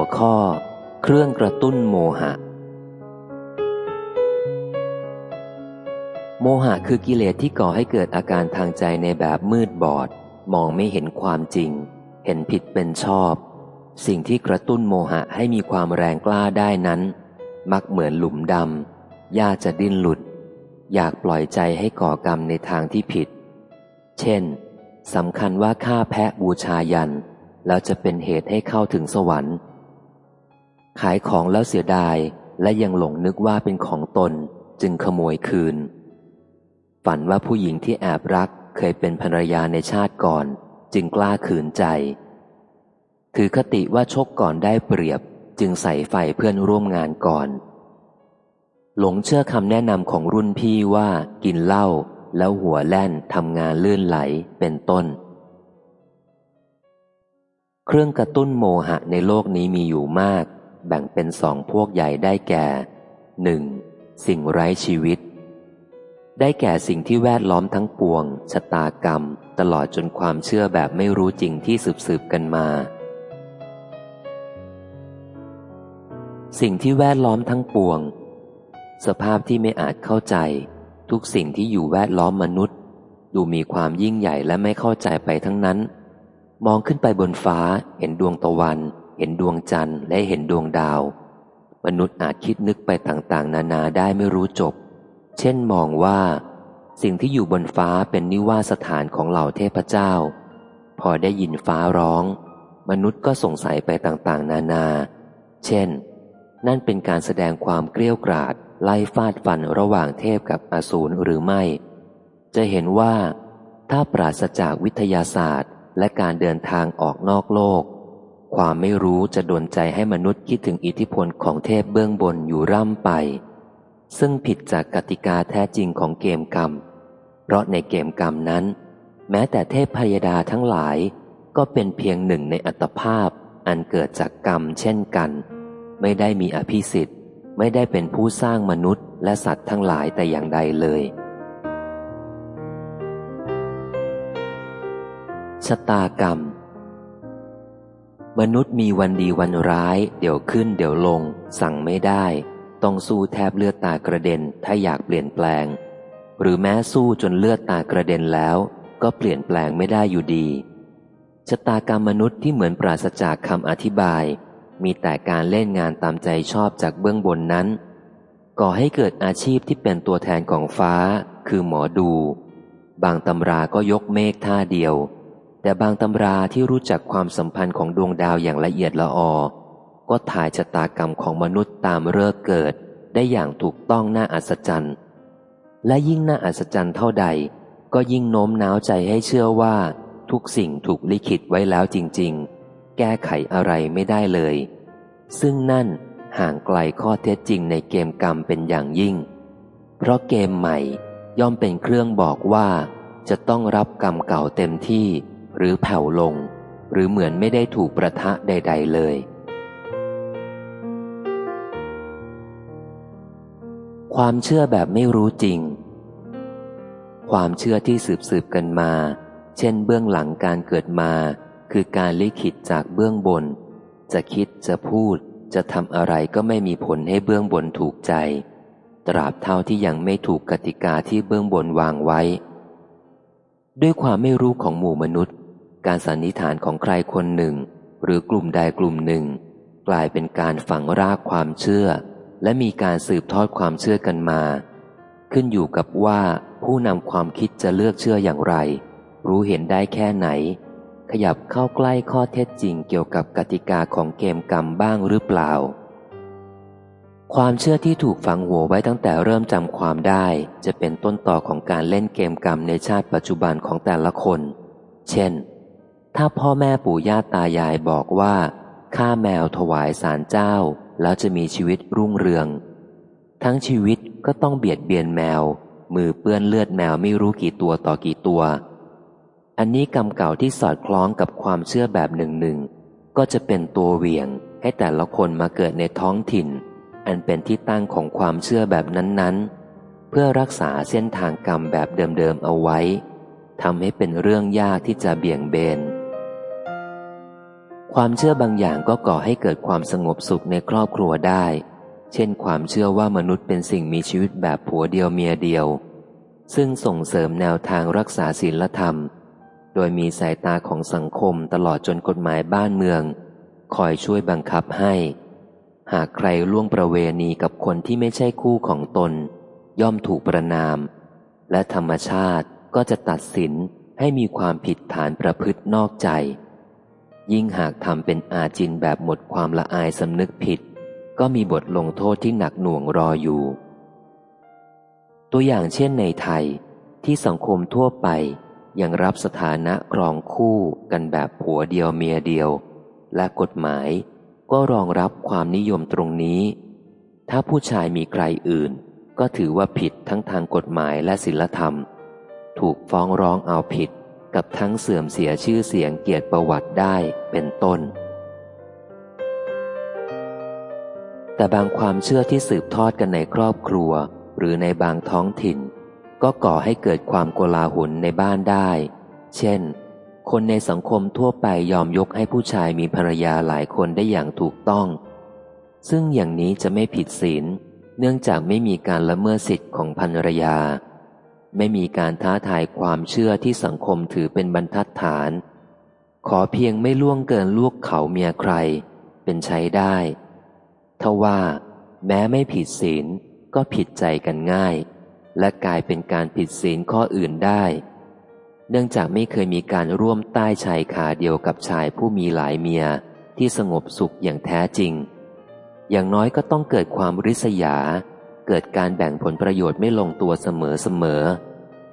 หัวข้อ เครื่องกระตุ้นโมหะ โมหะคือกิเลสที่ก่อให้เกิดอาการทางใจในแบบมืดบอด มองไม่เห็นความจริง เห็นผิดเป็นชอบ สิ่งที่กระตุ้นโมหะให้มีความแรงกล้าได้นั้น มักเหมือนหลุมดำยากจะดิ้นหลุด อยากปล่อยใจให้ก่อกรรมในทางที่ผิด เช่นสำคัญว่าฆ่าแพะบูชายันแล้วจะเป็นเหตุให้เข้าถึงสวรรค์ ขายของแล้วเสียดาย และยังหลงนึกว่าเป็นของตนจึงขโมยคืน ฝันว่าผู้หญิงที่แอบรักเคยเป็นภรรยาในชาติก่อน จึงกล้าขืนใจ ถือคติว่าชกก่อนได้เปรียบ จึงใส่ไฟเพื่อนร่วมงานก่อน หลงเชื่อคำแนะนำของรุ่นพี่ว่ากินเหล้าแล้วหัวแล่นทำงานลื่นไหลเป็นต้น เครื่องกระตุ้นโมหะในโลกนี้มีอยู่มาก แบ่งเป็นสองพวกใหญ่ได้แก่หนึ่งสิ่งไร้ชีวิต ได้แก่สิ่งที่แวดล้อมทั้งปวง ชะตากรรม ตลอดจนความเชื่อแบบไม่รู้จริงที่สืบสืบกันมา สิ่งที่แวดล้อมทั้งปวง สภาพที่ไม่อาจเข้าใจ ทุกสิ่งที่อยู่แวดล้อมมนุษย์ ดูมีความยิ่งใหญ่และไม่เข้าใจไปทั้งนั้น มองขึ้นไปบนฟ้าเห็นดวงตะวัน เห็นดวงจันทร์และเห็นดวงดาว มนุษย์อาจคิดนึกไปต่างๆ นานาได้ไม่รู้จบ เช่นมองว่า สิ่งที่อยู่บนฟ้าเป็นนิวาสถานของเหล่าเทพเจ้า พอได้ยินฟ้าร้อง มนุษย์ก็สงสัยไปต่างๆ นานา เช่น นั่นเป็นการแสดงความเกลี้ยกราดไล่ฟาดฟันระหว่างเทพกับอสูรหรือไม่ จะเห็นว่าถ้าปราศจากวิทยาศาสตร์และการเดินทางออกนอกโลก ความไม่รู้จะดนใจให้มนุษย์คิดถึงอิทธิพลของเทพเบื้องบนอยู่ร่ำไป ซึ่งผิดจากกติกาแท้จริงของเกมกรรม เพราะในเกมกรรมนั้น แม้แต่เทพพยดาทั้งหลาย ก็เป็นเพียงหนึ่งในอัตภาพอันเกิดจากกรรมเช่นกัน ไม่ได้มีอภิสิทธิ์ไม่ได้เป็นผู้สร้างมนุษย์และสัตว์ทั้งหลายแต่อย่างใดเลย ชะตากรรม มนุษย์มีวันดีวันร้าย เดี๋ยวขึ้นเดี๋ยวลง สั่งไม่ได้ ต้องสู้แทบเลือดตากระเด็นถ้าอยากเปลี่ยนแปลง หรือแม้สู้จนเลือดตากระเด็นแล้ว ก็เปลี่ยนแปลงไม่ได้อยู่ดีชะตากรรมมนุษย์ที่เหมือนปราศจากคำอธิบาย มีแต่การเล่นงานตามใจชอบจากเบื้องบนนั้น ก่อให้เกิดอาชีพที่เป็นตัวแทนของฟ้า คือหมอดู บางตำราก็ยกเมฆท่าเดียว แต่บางตำราที่รู้จักความสัมพันธ์ของดวงดาวอย่างละเอียดละออ ก็ถ่ายชะตากรรมของมนุษย์ตามเลิกเกิด ได้อย่างถูกต้องน่าอัศจรรย์ และยิ่งน่าอัศจรรย์เท่าใด ก็ยิ่งโน้มน้าวใจให้เชื่อว่า ทุกสิ่งถูกลิขิตไว้แล้วจริง ๆ แก้ไขอะไรไม่ได้เลย ซึ่งนั่นห่างไกลข้อเท็จจริงในเกมกรรมเป็นอย่างยิ่ง เพราะเกมใหม่ย่อมเป็นเครื่องบอกว่า จะต้องรับกรรมเก่าเต็มที่ หรือแผ่วลง หรือเหมือนไม่ได้ถูกประทะใด ๆ เลย ความเชื่อแบบไม่รู้จริง ความเชื่อที่สืบสืบกันมา เช่นเบื้องหลังการเกิดมา คือการลิขิตจากเบื้องบน จะคิดจะพูด จะทำอะไรก็ไม่มีผลให้เบื้องบนถูกใจ ตราบเท่าที่ยังไม่ถูกกติกาที่เบื้องบนวางไว้ด้วยความไม่รู้ของหมู่มนุษย์ การสันนิษฐานของใครคนหนึ่ง หรือกลุ่มใดกลุ่มหนึ่ง กลายเป็นการฝังรากความเชื่อ และมีการสืบทอดความเชื่อกันมา ขึ้นอยู่กับว่าผู้นำความคิดจะเลือกเชื่ออย่างไร รู้เห็นได้แค่ไหน ขยับเข้าใกล้ข้อเท็จจริงเกี่ยวกับกติกาของเกมกรรมบ้างหรือเปล่า ความเชื่อที่ถูกฝังหัวไว้ตั้งแต่เริ่มจำความได้ จะเป็นต้นต่อของการเล่นเกมกรรมในชาติปัจจุบันของแต่ละคน เช่น ถ้าพ่อแม่ปู่ย่าตายายบอกว่าฆ่าแมวถวายสารเจ้า แล้วจะมีชีวิตรุ่งเรือง ทั้งชีวิตก็ต้องเบียดเบียนแมว มือเปื้อนเลือดแมวไม่รู้กี่ตัวต่อกี่ตัว อันนี้กรรมเก่าที่สอดคล้องกับความเชื่อแบบหนึ่งหนึ่งก็จะเป็นตัวเวียงให้แต่ละคนมาเกิดในท้องถิ่น อันเป็นที่ตั้งของความเชื่อแบบนั้นๆ เพื่อรักษาเส้นทางกรรมแบบเดิมๆเอาไว้ทำให้เป็นเรื่องยากที่จะเบี่ยงเบน ความเชื่อบางอย่างก็ก่อให้เกิดความสงบสุขในครอบครัวได้ เช่น ความเชื่อว่ามนุษย์เป็นสิ่งมีชีวิตแบบผัวเดียวเมียเดียว ซึ่งส่งเสริมแนวทางรักษาศีลธรรม โดยมีสายตาของสังคมตลอดจนกฎหมายบ้านเมือง คอยช่วยบังคับให้ หากใครล่วงประเวณีกับคนที่ไม่ใช่คู่ของตน ย่อมถูกประนาม และธรรมชาติก็จะตัดสินให้มีความผิดฐานประพฤตินอกใจ ยิ่งหากทำเป็นอาจินแบบหมดความละอายสำนึกผิด ก็มีบทลงโทษที่หนักหน่วงรออยู่ ตัวอย่างเช่นในไทยที่สังคมทั่วไปยังรับสถานะครองคู่กันแบบผัวเดียวเมียเดียว และกฎหมายก็รองรับความนิยมตรงนี้ ถ้าผู้ชายมีใครอื่น ก็ถือว่าผิดทั้งทางกฎหมายและศีลธรรม ถูกฟ้องร้องเอาผิด กับทั้งเสื่อมเสียชื่อเสียงเกียรติประวัติได้เป็นต้น แต่บางความเชื่อที่สืบทอดกันในครอบครัว หรือในบางท้องถิ่น ก็ก่อให้เกิดความโกลาหลในบ้านได้ เช่น คนในสังคมทั่วไปยอมยกให้ผู้ชายมีภรรยาหลายคนได้อย่างถูกต้อง ซึ่งอย่างนี้จะไม่ผิดศีลเนื่องจากไม่มีการละเมิดสิทธิ์ของภรรยา ไม่มีการท้าทายความเชื่อที่สังคมถือเป็นบรรทัดฐาน ขอเพียงไม่ล่วงเกินลูกเขาเมียใคร เป็นใช้ได้ทว่า แม้ไม่ผิดศีลก็ผิดใจกันง่าย และกลายเป็นการผิดศีลข้ออื่นได้ เนื่องจากไม่เคยมีการร่วมใต้ชายขาเดียวกับชายผู้มีหลายเมียที่สงบสุขอย่างแท้จริง อย่างน้อยก็ต้องเกิดความริษยา เกิดการแบ่งผลประโยชน์ไม่ลงตัวเสมอเสมอ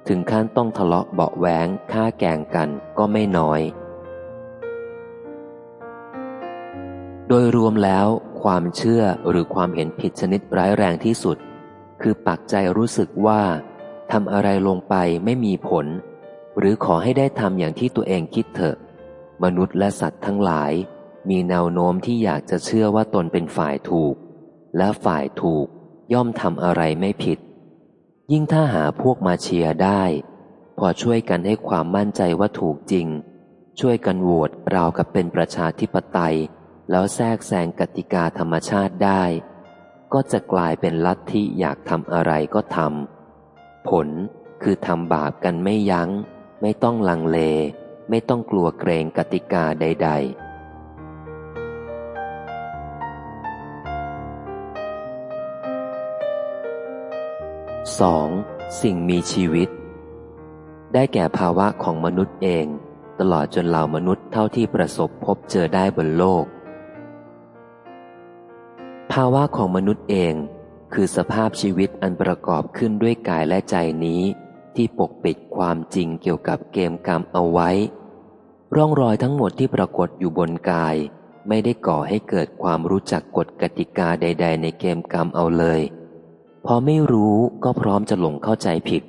ถึงขั้นต้องทะเลาะเบาแหวงฆ่าแกงกันก็ไม่น้อย โดยรวมแล้ว ความเชื่อหรือความเห็นผิดชนิดร้ายแรงที่สุด คือปักใจรู้สึกว่าทำอะไรลงไปไม่มีผล หรือขอให้ได้ทำอย่างที่ตัวเองคิดเถอะ มนุษย์และสัตว์ทั้งหลาย มีแนวโน้มที่อยากจะเชื่อว่าตนเป็นฝ่ายถูก และฝ่ายถูก ย่อมทำอะไรไม่ผิด ยิ่งถ้าหาพวกมาเชียร์ได้ พอช่วยกันให้ความมั่นใจว่าถูกจริง ช่วยกันโหวตราวกับเป็นประชาธิปไตย แล้วแทรกแซงกติกาธรรมชาติได้ ก็จะกลายเป็นลัทธิอยากทำอะไรก็ทำผลคือทำบาปกันไม่ยัง้ง ไม่ต้องลังเล ไม่ต้องกลัวเกรงกติกาใด ๆ 2. สิ่งมีชีวิต ได้แก่ภาวะของมนุษย์เอง ตลอดจนเหล่ามนุษย์เท่าที่ประสบพบเจอได้บนโลก ภาวะของมนุษย์เอง คือสภาพชีวิตอันประกอบขึ้นด้วยกายและใจนี้ ที่ปกปิดความจริงเกี่ยวกับเกมกรรมเอาไว้ ร่องรอยทั้งหมดที่ปรากฏอยู่บนกาย ไม่ได้ก่อให้เกิดความรู้จักกฎกติกาใด ๆ ในเกมกรรมเอาเลย พอไม่รู้ก็พร้อมจะหลงเข้าใจผิด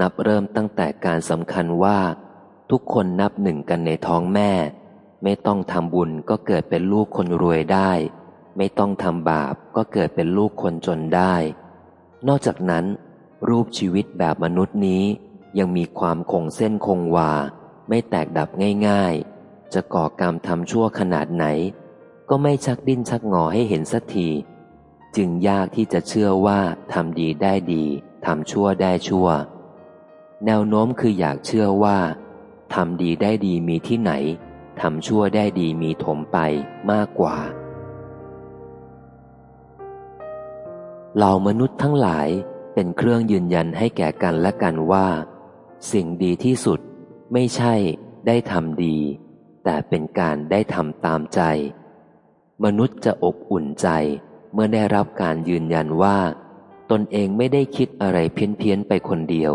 นับเริ่มตั้งแต่การสำคัญว่า ทุกคนนับหนึ่งกันในท้องแม่ ไม่ต้องทำบุญก็เกิดเป็นลูกคนรวยได้ ไม่ต้องทำบาปก็เกิดเป็นลูกคนจนได้ นอกจากนั้น รูปชีวิตแบบมนุษย์นี้ ยังมีความคงเส้นคงวา ไม่แตกดับง่ายๆ จะก่อกรรมทำชั่วขนาดไหน ก็ไม่ชักดิ้นชักงอให้เห็นสักที จึงยากที่จะเชื่อว่าทำดีได้ดีทำชั่วได้ชั่ว แนวโน้มคืออยากเชื่อว่าทำดีได้ดีมีที่ไหนทำชั่วได้ดีมีถมไปมากกว่าเหล่ามนุษย์ทั้งหลายเป็นเครื่องยืนยันให้แก่กันและกันว่า สิ่งดีที่สุดไม่ใช่ได้ทำดี แต่เป็นการได้ทำตามใจ มนุษย์จะอบอุ่นใจ เมื่อได้รับการยืนยันว่า ตนเองไม่ได้คิดอะไรเพี้ยนเพียนไปคนเดียว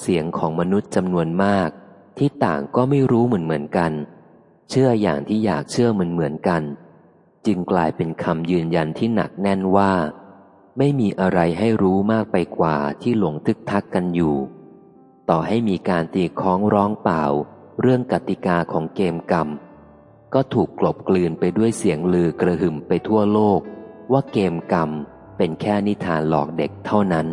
เสียงของมนุษย์จำนวนมาก ที่ต่างก็ไม่รู้เหมือนเหมือนกัน เชื่ออย่างที่อยากเชื่อเหมือนเหมือนกัน จึงกลายเป็นคำยืนยันที่หนักแน่นว่า ไม่มีอะไรให้รู้มากไปกว่าที่หลงทึกทักกันอยู่ ต่อให้มีการตีค้องร้องเปล่า เรื่องกติกาของเกมกรรมก็ถูกกลบกลืนไปด้วยเสียงลือกระหึ่มไปทั่วโลก ว่าเกมกรรมเป็นแค่นิทานหลอกเด็กเท่านั้น